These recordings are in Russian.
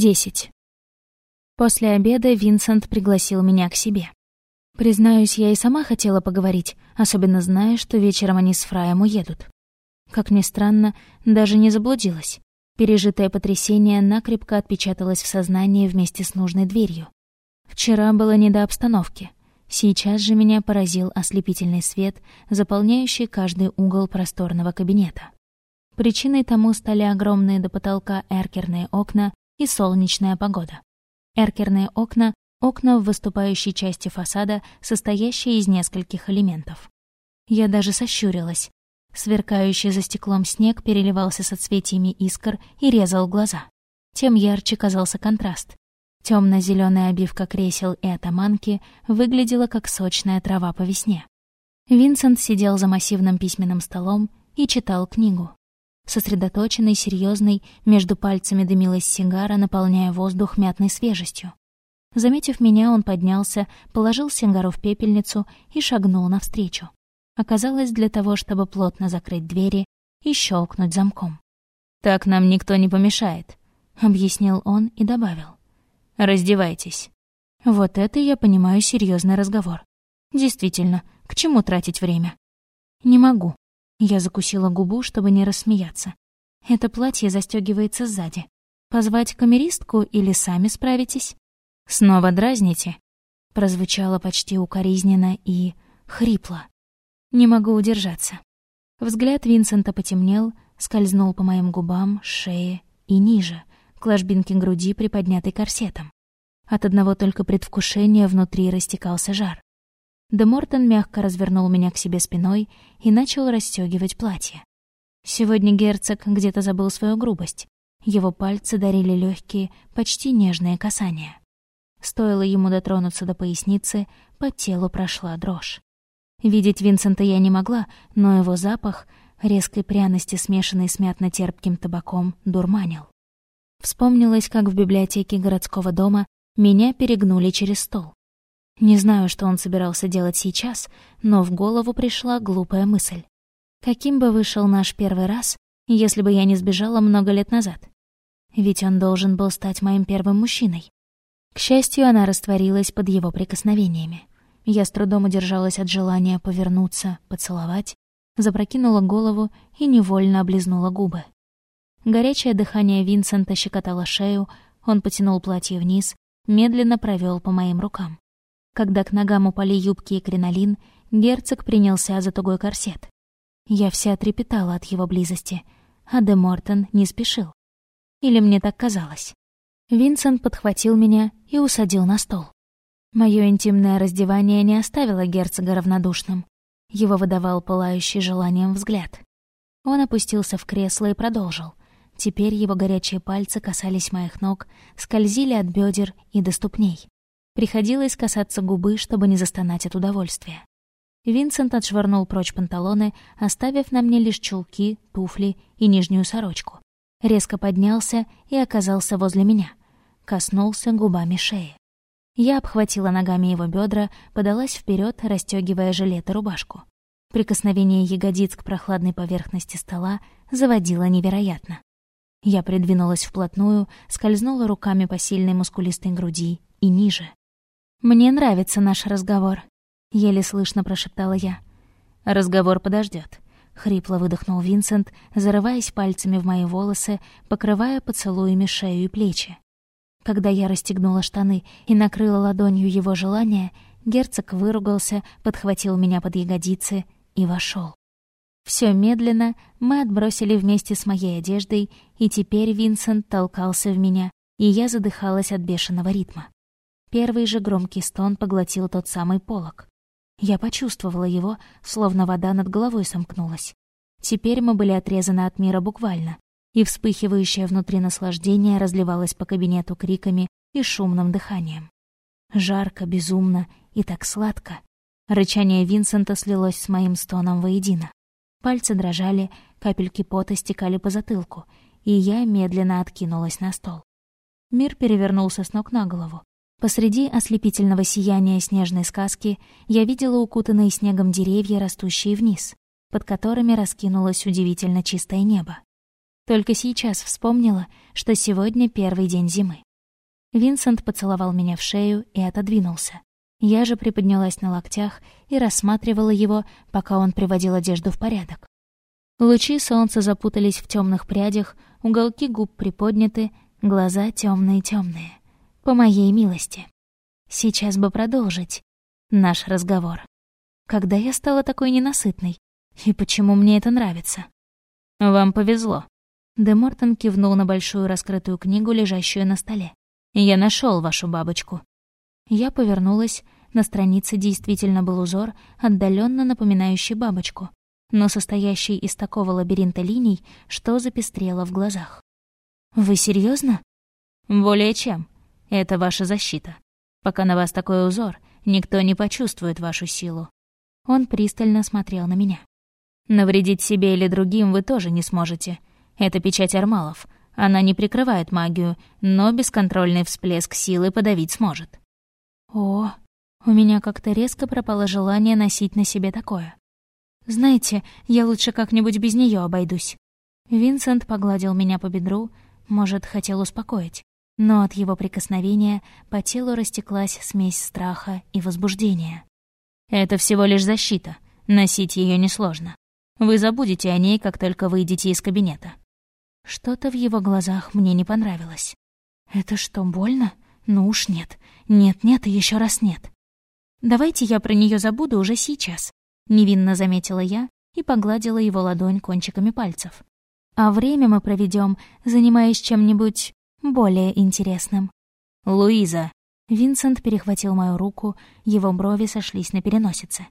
Десять. После обеда Винсент пригласил меня к себе. Признаюсь, я и сама хотела поговорить, особенно зная, что вечером они с Фраем уедут. Как ни странно, даже не заблудилась. Пережитое потрясение накрепко отпечаталось в сознании вместе с нужной дверью. Вчера было не до обстановки. Сейчас же меня поразил ослепительный свет, заполняющий каждый угол просторного кабинета. Причиной тому стали огромные до потолка эркерные окна и солнечная погода. Эркерные окна — окна в выступающей части фасада, состоящие из нескольких элементов. Я даже сощурилась. Сверкающий за стеклом снег переливался соцветиями искр и резал глаза. Тем ярче казался контраст. темно зеленая обивка кресел и атаманки выглядела как сочная трава по весне. Винсент сидел за массивным письменным столом и читал книгу. Сосредоточенный, серьезный, между пальцами дымилась сигара, наполняя воздух мятной свежестью. Заметив меня, он поднялся, положил сигару в пепельницу и шагнул навстречу. Оказалось, для того, чтобы плотно закрыть двери и щелкнуть замком. «Так нам никто не помешает», — объяснил он и добавил. «Раздевайтесь». Вот это я понимаю серьезный разговор. Действительно, к чему тратить время? Не могу. Я закусила губу, чтобы не рассмеяться. Это платье застегивается сзади. Позвать камеристку или сами справитесь? Снова дразните? Прозвучало почти укоризненно и хрипло. Не могу удержаться. Взгляд Винсента потемнел, скользнул по моим губам, шее и ниже, к ложбинке груди, приподнятой корсетом. От одного только предвкушения внутри растекался жар. Де Мортон мягко развернул меня к себе спиной и начал расстегивать платье. Сегодня герцог где-то забыл свою грубость. Его пальцы дарили легкие, почти нежные касания. Стоило ему дотронуться до поясницы, по телу прошла дрожь. Видеть Винсента я не могла, но его запах, резкой пряности, смешанной с мятно-терпким табаком, дурманил. Вспомнилось, как в библиотеке городского дома меня перегнули через стол. Не знаю, что он собирался делать сейчас, но в голову пришла глупая мысль. Каким бы вышел наш первый раз, если бы я не сбежала много лет назад? Ведь он должен был стать моим первым мужчиной. К счастью, она растворилась под его прикосновениями. Я с трудом удержалась от желания повернуться, поцеловать, запрокинула голову и невольно облизнула губы. Горячее дыхание Винсента щекотало шею, он потянул платье вниз, медленно провел по моим рукам. Когда к ногам упали юбки и кринолин, герцог принялся за тугой корсет. Я вся трепетала от его близости, а де Мортон не спешил. Или мне так казалось. Винсент подхватил меня и усадил на стол. Моё интимное раздевание не оставило герцога равнодушным. Его выдавал пылающий желанием взгляд. Он опустился в кресло и продолжил. Теперь его горячие пальцы касались моих ног, скользили от бедер и до ступней. Приходилось касаться губы, чтобы не застонать от удовольствия. Винсент отшвырнул прочь панталоны, оставив на мне лишь чулки, туфли и нижнюю сорочку. Резко поднялся и оказался возле меня. Коснулся губами шеи. Я обхватила ногами его бедра, подалась вперед, расстегивая жилет и рубашку. Прикосновение ягодиц к прохладной поверхности стола заводило невероятно. Я придвинулась вплотную, скользнула руками по сильной мускулистой груди и ниже. «Мне нравится наш разговор», — еле слышно прошептала я. «Разговор подождет. хрипло выдохнул Винсент, зарываясь пальцами в мои волосы, покрывая поцелуями шею и плечи. Когда я расстегнула штаны и накрыла ладонью его желание, герцог выругался, подхватил меня под ягодицы и вошел. Все медленно мы отбросили вместе с моей одеждой, и теперь Винсент толкался в меня, и я задыхалась от бешеного ритма. Первый же громкий стон поглотил тот самый полог. Я почувствовала его, словно вода над головой сомкнулась. Теперь мы были отрезаны от мира буквально, и вспыхивающее внутри наслаждение разливалось по кабинету криками и шумным дыханием. Жарко, безумно и так сладко. Рычание Винсента слилось с моим стоном воедино. Пальцы дрожали, капельки пота стекали по затылку, и я медленно откинулась на стол. Мир перевернулся с ног на голову. Посреди ослепительного сияния снежной сказки я видела укутанные снегом деревья, растущие вниз, под которыми раскинулось удивительно чистое небо. Только сейчас вспомнила, что сегодня первый день зимы. Винсент поцеловал меня в шею и отодвинулся. Я же приподнялась на локтях и рассматривала его, пока он приводил одежду в порядок. Лучи солнца запутались в темных прядях, уголки губ приподняты, глаза темные темные По моей милости. Сейчас бы продолжить наш разговор. Когда я стала такой ненасытной? И почему мне это нравится? Вам повезло. Де Мортон кивнул на большую раскрытую книгу, лежащую на столе. Я нашел вашу бабочку». Я повернулась. На странице действительно был узор, отдаленно напоминающий бабочку, но состоящий из такого лабиринта линий, что запестрело в глазах. «Вы серьезно? «Более чем. Это ваша защита. Пока на вас такой узор, никто не почувствует вашу силу». Он пристально смотрел на меня. «Навредить себе или другим вы тоже не сможете. Это печать армалов, она не прикрывает магию, но бесконтрольный всплеск силы подавить сможет. О, у меня как-то резко пропало желание носить на себе такое. Знаете, я лучше как-нибудь без нее обойдусь. Винсент погладил меня по бедру, может, хотел успокоить. Но от его прикосновения по телу растеклась смесь страха и возбуждения. «Это всего лишь защита. Носить ее несложно. Вы забудете о ней, как только выйдете из кабинета. Что-то в его глазах мне не понравилось. «Это что, больно? Ну уж нет. Нет-нет и еще раз нет. Давайте я про нее забуду уже сейчас», — невинно заметила я и погладила его ладонь кончиками пальцев. «А время мы проведем, занимаясь чем-нибудь более интересным». «Луиза!» Винсент перехватил мою руку, его брови сошлись на переносице.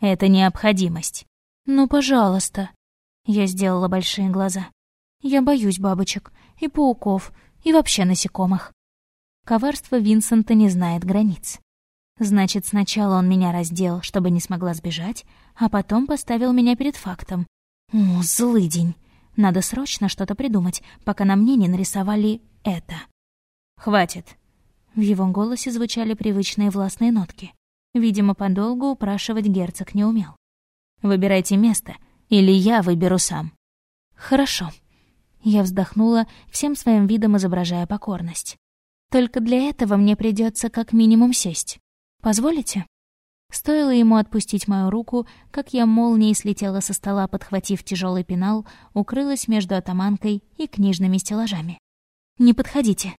«Это необходимость». «Ну, пожалуйста». Я сделала большие глаза. Я боюсь бабочек и пауков, и вообще насекомых. Коварство Винсента не знает границ. Значит, сначала он меня раздел, чтобы не смогла сбежать, а потом поставил меня перед фактом. О, злый день. Надо срочно что-то придумать, пока на мне не нарисовали это. «Хватит». В его голосе звучали привычные властные нотки. Видимо, подолгу упрашивать герцог не умел. «Выбирайте место, или я выберу сам». «Хорошо», я вздохнула, всем своим видом изображая покорность. «Только для этого мне придется как минимум сесть. Позволите?» Стоило ему отпустить мою руку, как я молнией слетела со стола, подхватив тяжелый пенал, укрылась между атаманкой и книжными стеллажами. «Не подходите».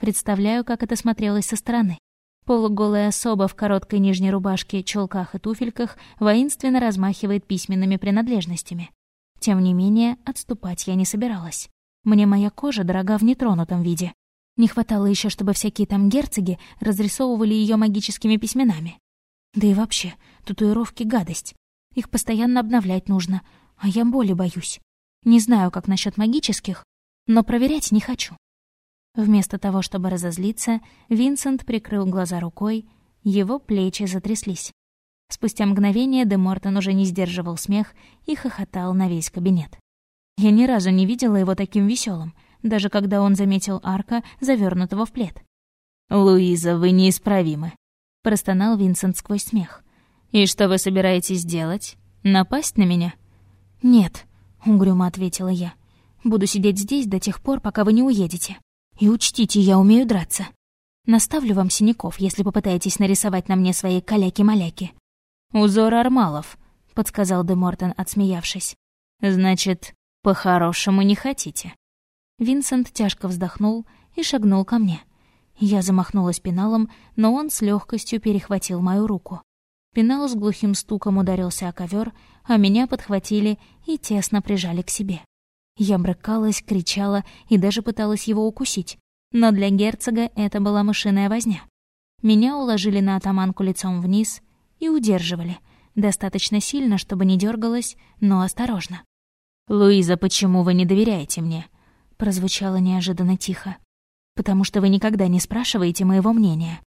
Представляю, как это смотрелось со стороны. Полуголая особа в короткой нижней рубашке, чулках и туфельках воинственно размахивает письменными принадлежностями. Тем не менее, отступать я не собиралась. Мне моя кожа дорога в нетронутом виде. Не хватало еще, чтобы всякие там герцоги разрисовывали ее магическими письменами. Да и вообще, татуировки — гадость. Их постоянно обновлять нужно, а я боли боюсь. Не знаю, как насчет магических, но проверять не хочу. Вместо того, чтобы разозлиться, Винсент прикрыл глаза рукой, его плечи затряслись. Спустя мгновение Де Мортон уже не сдерживал смех и хохотал на весь кабинет. Я ни разу не видела его таким веселым, даже когда он заметил арка, завернутого в плед. «Луиза, вы неисправимы», — простонал Винсент сквозь смех. «И что вы собираетесь делать? Напасть на меня?» «Нет», — угрюмо ответила я. «Буду сидеть здесь до тех пор, пока вы не уедете. И учтите, я умею драться. Наставлю вам синяков, если попытаетесь нарисовать на мне свои каляки-маляки». «Узор Армалов», — подсказал Де Мортон, отсмеявшись. «Значит, по-хорошему не хотите?» Винсент тяжко вздохнул и шагнул ко мне. Я замахнулась пеналом, но он с легкостью перехватил мою руку. Пенал с глухим стуком ударился о ковер, а меня подхватили и тесно прижали к себе. Я брыкалась, кричала и даже пыталась его укусить, но для герцога это была мышиная возня. Меня уложили на атаманку лицом вниз — и удерживали. Достаточно сильно, чтобы не дергалась, но осторожно. «Луиза, почему вы не доверяете мне?» Прозвучало неожиданно тихо. «Потому что вы никогда не спрашиваете моего мнения».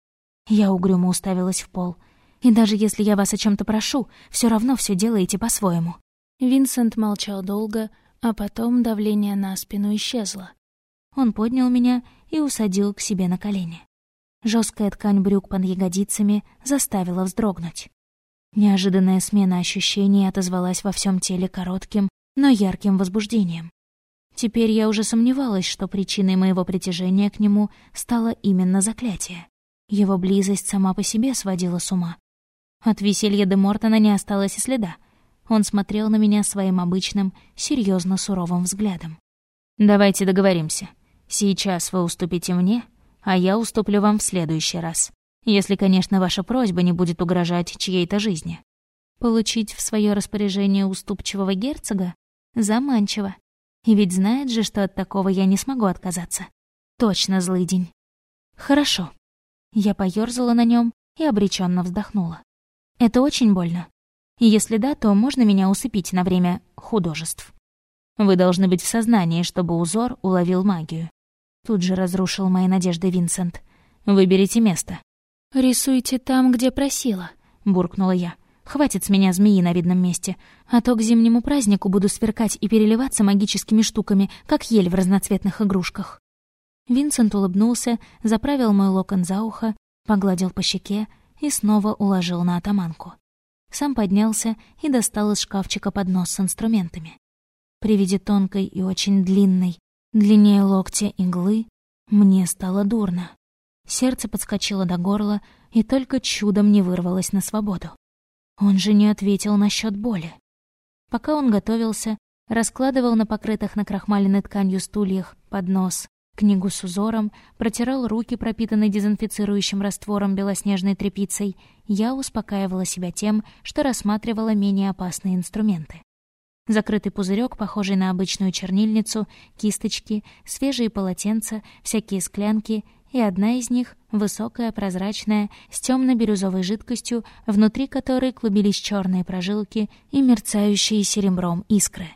Я угрюмо уставилась в пол. «И даже если я вас о чем то прошу, все равно все делаете по-своему». Винсент молчал долго, а потом давление на спину исчезло. Он поднял меня и усадил к себе на колени. Жесткая ткань брюк под ягодицами заставила вздрогнуть. Неожиданная смена ощущений отозвалась во всем теле коротким, но ярким возбуждением. Теперь я уже сомневалась, что причиной моего притяжения к нему стало именно заклятие. Его близость сама по себе сводила с ума. От веселья де Мортона не осталось и следа. Он смотрел на меня своим обычным, серьезно суровым взглядом. «Давайте договоримся. Сейчас вы уступите мне, а я уступлю вам в следующий раз. Если, конечно, ваша просьба не будет угрожать чьей-то жизни». Получить в свое распоряжение уступчивого герцога? Заманчиво. И ведь знает же, что от такого я не смогу отказаться. Точно злый день. Хорошо. Я поёрзала на нем и обреченно вздохнула. Это очень больно. Если да, то можно меня усыпить на время художеств. Вы должны быть в сознании, чтобы узор уловил магию. Тут же разрушил мои надежды Винсент. Выберите место. «Рисуйте там, где просила», — буркнула я. «Хватит с меня змеи на видном месте, а то к зимнему празднику буду сверкать и переливаться магическими штуками, как ель в разноцветных игрушках». Винсент улыбнулся, заправил мой локон за ухо, погладил по щеке и снова уложил на атаманку. Сам поднялся и достал из шкафчика поднос с инструментами. При виде тонкой и очень длинной, длиннее локтя иглы, мне стало дурно. Сердце подскочило до горла и только чудом не вырвалось на свободу. Он же не ответил насчет боли. Пока он готовился, раскладывал на покрытых накрахмаленной тканью стульях поднос, книгу с узором, протирал руки, пропитанные дезинфицирующим раствором белоснежной тряпицей, я успокаивала себя тем, что рассматривала менее опасные инструменты. Закрытый пузырек, похожий на обычную чернильницу, кисточки, свежие полотенца, всякие склянки, и одна из них, высокая, прозрачная, с темно бирюзовой жидкостью, внутри которой клубились черные прожилки и мерцающие серебром искры.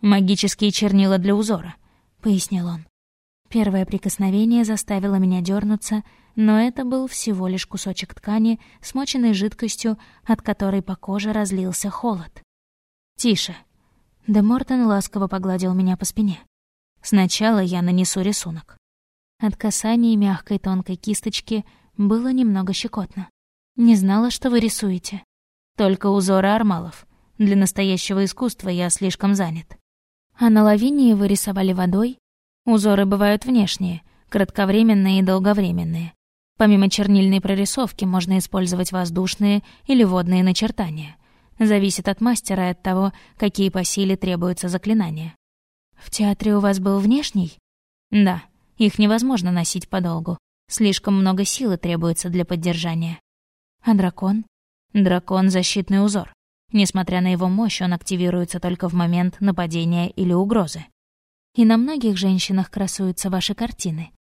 «Магические чернила для узора», — пояснил он. Первое прикосновение заставило меня дернуться, но это был всего лишь кусочек ткани, смоченный жидкостью, от которой по коже разлился холод. «Тише». Де Мортон ласково погладил меня по спине. «Сначала я нанесу рисунок». От касания мягкой тонкой кисточки было немного щекотно. «Не знала, что вы рисуете». «Только узоры армалов. Для настоящего искусства я слишком занят». «А на лавинии вы рисовали водой?» Узоры бывают внешние, кратковременные и долговременные. Помимо чернильной прорисовки можно использовать воздушные или водные начертания. Зависит от мастера и от того, какие по силе требуются заклинания. В театре у вас был внешний? Да, их невозможно носить подолгу. Слишком много силы требуется для поддержания. А дракон? Дракон — защитный узор. Несмотря на его мощь, он активируется только в момент нападения или угрозы. И на многих женщинах красуются ваши картины.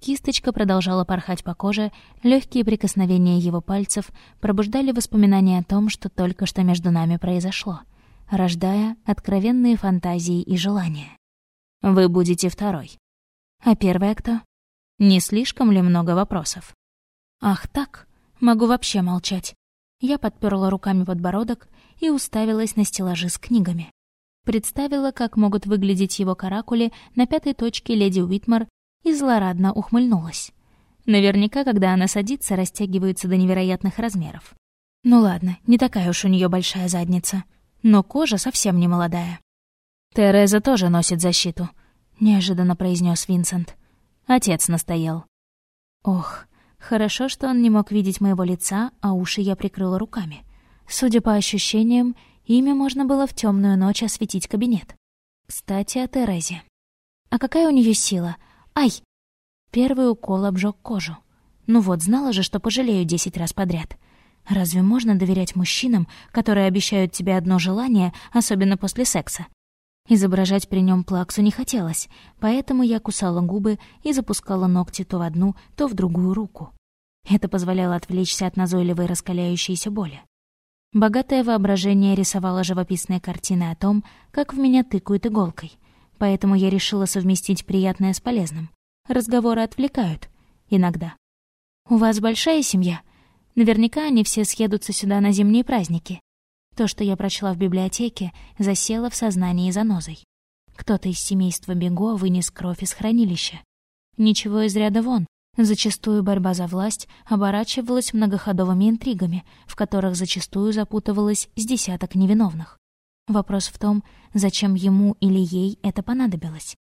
Кисточка продолжала порхать по коже, легкие прикосновения его пальцев пробуждали воспоминания о том, что только что между нами произошло, рождая откровенные фантазии и желания. Вы будете второй. А первая кто? Не слишком ли много вопросов? Ах так, могу вообще молчать. Я подперла руками подбородок и уставилась на стеллажи с книгами представила, как могут выглядеть его каракули на пятой точке леди Уитмар и злорадно ухмыльнулась. Наверняка, когда она садится, растягиваются до невероятных размеров. Ну ладно, не такая уж у нее большая задница. Но кожа совсем не молодая. «Тереза тоже носит защиту», — неожиданно произнес Винсент. Отец настоял. Ох, хорошо, что он не мог видеть моего лица, а уши я прикрыла руками. Судя по ощущениям, Ими можно было в темную ночь осветить кабинет. Кстати, о Терезе. А какая у нее сила? Ай! Первый укол обжег кожу. Ну вот, знала же, что пожалею десять раз подряд. Разве можно доверять мужчинам, которые обещают тебе одно желание, особенно после секса? Изображать при нем плаксу не хотелось, поэтому я кусала губы и запускала ногти то в одну, то в другую руку. Это позволяло отвлечься от назойливой раскаляющейся боли. Богатое воображение рисовало живописные картины о том, как в меня тыкают иголкой. Поэтому я решила совместить приятное с полезным. Разговоры отвлекают. Иногда. «У вас большая семья? Наверняка они все съедутся сюда на зимние праздники». То, что я прочла в библиотеке, засело в сознании занозой. Кто-то из семейства Бего вынес кровь из хранилища. Ничего из ряда вон, Зачастую борьба за власть оборачивалась многоходовыми интригами, в которых зачастую запутывалось с десяток невиновных. Вопрос в том, зачем ему или ей это понадобилось.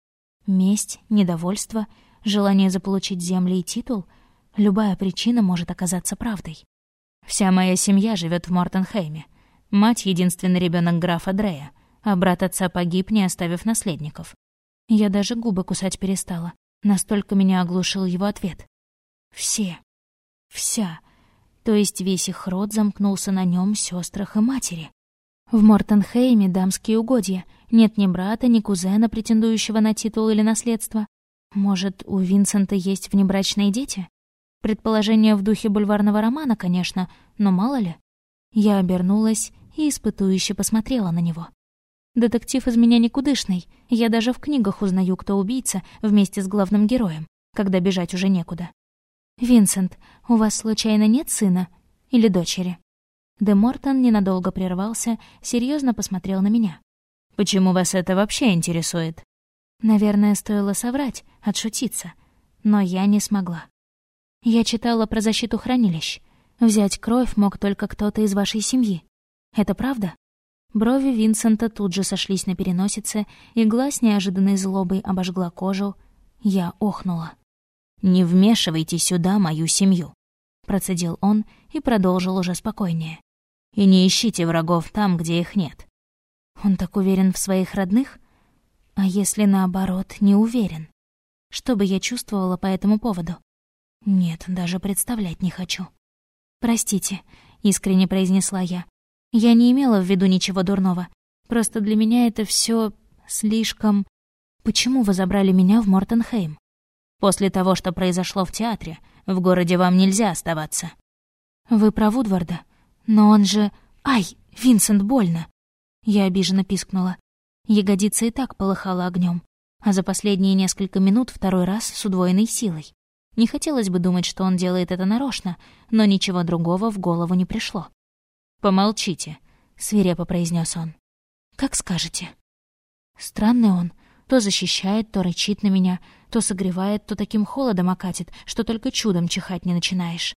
Месть, недовольство, желание заполучить земли и титул — любая причина может оказаться правдой. Вся моя семья живет в Мортенхейме. Мать — единственный ребенок графа Дрея, а брат отца погиб, не оставив наследников. Я даже губы кусать перестала. Настолько меня оглушил его ответ. Все. Вся. То есть весь их род замкнулся на нем, сестрах и матери. В Мортенхейме дамские угодья. Нет ни брата, ни кузена, претендующего на титул или наследство. Может, у Винсента есть внебрачные дети? Предположение в духе бульварного романа, конечно, но мало ли. Я обернулась и испытующе посмотрела на него. Детектив из меня никудышный. Я даже в книгах узнаю, кто убийца, вместе с главным героем, когда бежать уже некуда. «Винсент, у вас случайно нет сына? Или дочери?» Де Мортон ненадолго прервался, серьезно посмотрел на меня. «Почему вас это вообще интересует?» Наверное, стоило соврать, отшутиться. Но я не смогла. Я читала про защиту хранилищ. Взять кровь мог только кто-то из вашей семьи. Это правда? Брови Винсента тут же сошлись на переносице, игла с неожиданной злобой обожгла кожу. Я охнула. «Не вмешивайте сюда мою семью», — процедил он и продолжил уже спокойнее. «И не ищите врагов там, где их нет». Он так уверен в своих родных? А если наоборот, не уверен? Что бы я чувствовала по этому поводу? Нет, даже представлять не хочу. «Простите», — искренне произнесла я. «Я не имела в виду ничего дурного. Просто для меня это все слишком... Почему вы забрали меня в Мортенхейм?» «После того, что произошло в театре, в городе вам нельзя оставаться». «Вы про Вудварда? Но он же... Ай, Винсент, больно!» Я обиженно пискнула. Ягодица и так полыхала огнем, а за последние несколько минут второй раз с удвоенной силой. Не хотелось бы думать, что он делает это нарочно, но ничего другого в голову не пришло. «Помолчите», — свирепо произнес он. «Как скажете». Странный он. То защищает, то рычит на меня, то согревает, то таким холодом окатит, что только чудом чихать не начинаешь.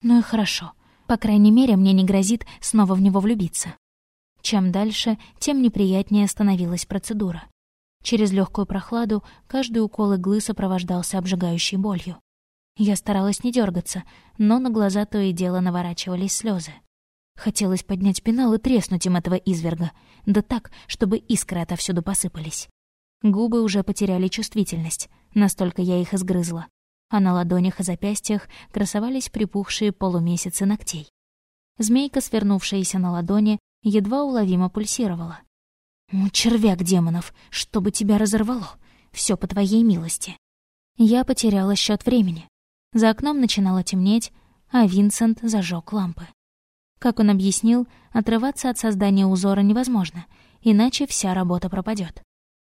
Ну и хорошо. По крайней мере, мне не грозит снова в него влюбиться. Чем дальше, тем неприятнее становилась процедура. Через легкую прохладу каждый укол иглы сопровождался обжигающей болью. Я старалась не дергаться, но на глаза то и дело наворачивались слезы. Хотелось поднять пенал и треснуть им этого изверга, да так, чтобы искры отовсюду посыпались. Губы уже потеряли чувствительность, настолько я их изгрызла, а на ладонях и запястьях красовались припухшие полумесяцы ногтей. Змейка, свернувшаяся на ладони, едва уловимо пульсировала. «Червяк демонов, чтобы тебя разорвало! Все по твоей милости!» Я потеряла счет времени. За окном начинало темнеть, а Винсент зажег лампы. Как он объяснил, отрываться от создания узора невозможно, иначе вся работа пропадет.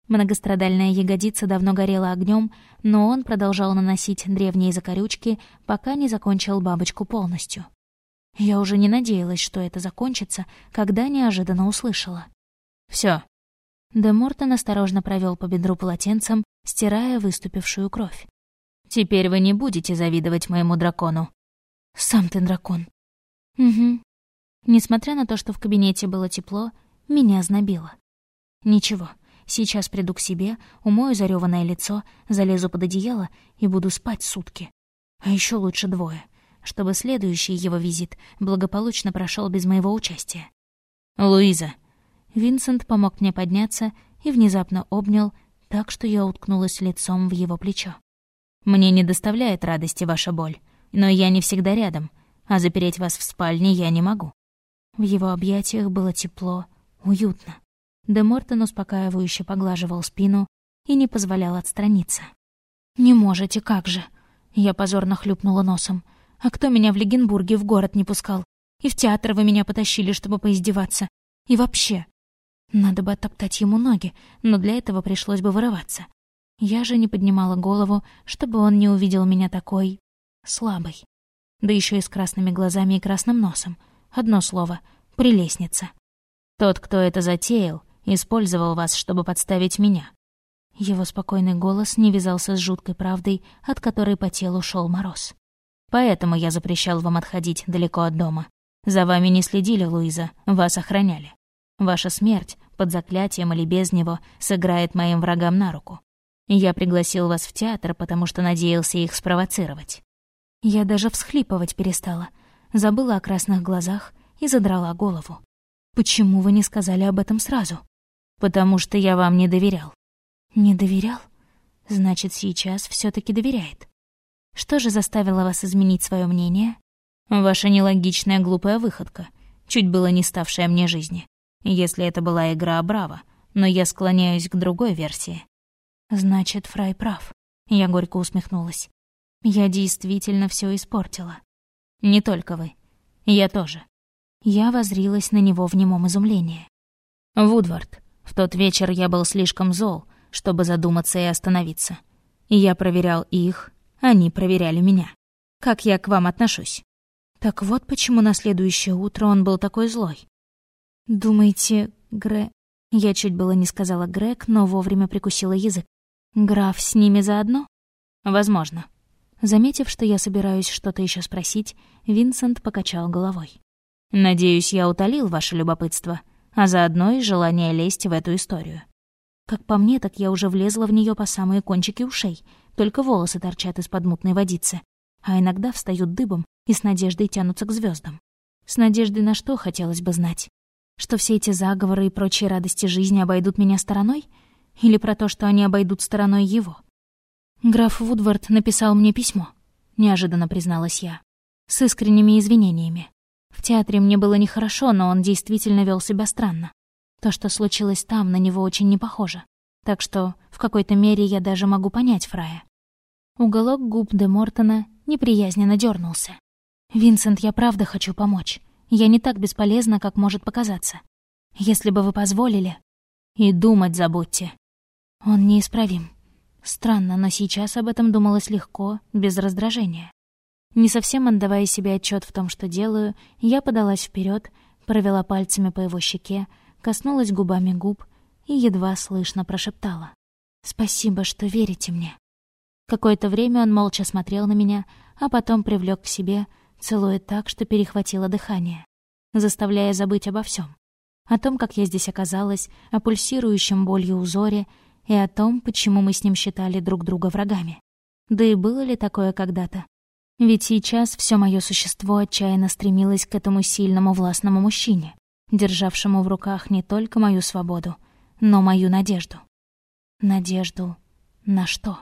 Многострадальная ягодица давно горела огнем, но он продолжал наносить древние закорючки, пока не закончил бабочку полностью. Я уже не надеялась, что это закончится, когда неожиданно услышала. Все. Де Мортон осторожно провел по бедру полотенцем, стирая выступившую кровь. «Теперь вы не будете завидовать моему дракону». «Сам ты дракон». «Угу». Несмотря на то, что в кабинете было тепло, меня знобило. «Ничего, сейчас приду к себе, умою зарёванное лицо, залезу под одеяло и буду спать сутки. А еще лучше двое — чтобы следующий его визит благополучно прошел без моего участия. «Луиза!» Винсент помог мне подняться и внезапно обнял, так что я уткнулась лицом в его плечо. «Мне не доставляет радости ваша боль, но я не всегда рядом, а запереть вас в спальне я не могу». В его объятиях было тепло, уютно. Де Мортон успокаивающе поглаживал спину и не позволял отстраниться. «Не можете, как же!» Я позорно хлюпнула носом — а кто меня в Легенбурге в город не пускал? И в театр вы меня потащили, чтобы поиздеваться. И вообще. Надо бы оттоптать ему ноги, но для этого пришлось бы вырываться. Я же не поднимала голову, чтобы он не увидел меня такой... слабой. Да еще и с красными глазами и красным носом. Одно слово — прелестница. Тот, кто это затеял, использовал вас, чтобы подставить меня. Его спокойный голос не вязался с жуткой правдой, от которой по телу шел мороз. Поэтому я запрещал вам отходить далеко от дома. За вами не следили, Луиза, вас охраняли. Ваша смерть под заклятием или без него, сыграет моим врагам на руку. Я пригласил вас в театр, потому что надеялся их спровоцировать». Я даже всхлипывать перестала, забыла о красных глазах и задрала голову. «Почему вы не сказали об этом сразу?» «Потому что я вам не доверял». «Не доверял? Значит, сейчас все таки доверяет. Что же заставило вас изменить свое мнение?» «Ваша нелогичная глупая выходка, чуть было не ставшая мне жизни. Если это была игра Браво, но я склоняюсь к другой версии. Значит, Фрай прав. Я горько усмехнулась. Я действительно все испортила. Не только вы. Я тоже. Я возрилась на него в немом изумлении. Вудвард, в тот вечер я был слишком зол, чтобы задуматься и остановиться. Я проверял их, они проверяли меня. Как я к вам отношусь? Так вот почему на следующее утро он был такой злой. Думаете, Гре... Я чуть было не сказала Грег, но вовремя прикусила язык. Граф с ними заодно? Возможно. Заметив, что я собираюсь что-то еще спросить, Винсент покачал головой. «Надеюсь, я утолил ваше любопытство, а заодно и желание лезть в эту историю». Как по мне, так я уже влезла в нее по самые кончики ушей, только волосы торчат из-под мутной водицы, а иногда встают дыбом и с надеждой тянутся к звездам. С надеждой на что, хотелось бы знать? Что все эти заговоры и прочие радости жизни обойдут меня стороной — или про то, что они обойдут стороной его? Граф Вудвард написал мне письмо, неожиданно призналась я, с искренними извинениями. В театре мне было нехорошо, но он действительно вел себя странно. То, что случилось там, на него очень не похоже. Так что в какой-то мере я даже могу понять Фрая. Уголок губ де Мортона неприязненно дернулся. «Винсент, я правда хочу помочь. Я не так бесполезна, как может показаться. Если бы вы позволили...» «И думать забудьте», он неисправим. Странно, но сейчас об этом думалось легко, без раздражения. Не совсем отдавая себе отчет в том, что делаю, я подалась вперед, провела пальцами по его щеке, коснулась губами губ и едва слышно прошептала. «Спасибо, что верите мне». Какое-то время он молча смотрел на меня, а потом привлек к себе, целуя так, что перехватило дыхание, заставляя забыть обо всем, О том, как я здесь оказалась, о пульсирующем болью узоре и о том, почему мы с ним считали друг друга врагами. Да и было ли такое когда-то? Ведь сейчас все мое существо отчаянно стремилось к этому сильному властному мужчине, державшему в руках не только мою свободу, но мою надежду. Надежду на что?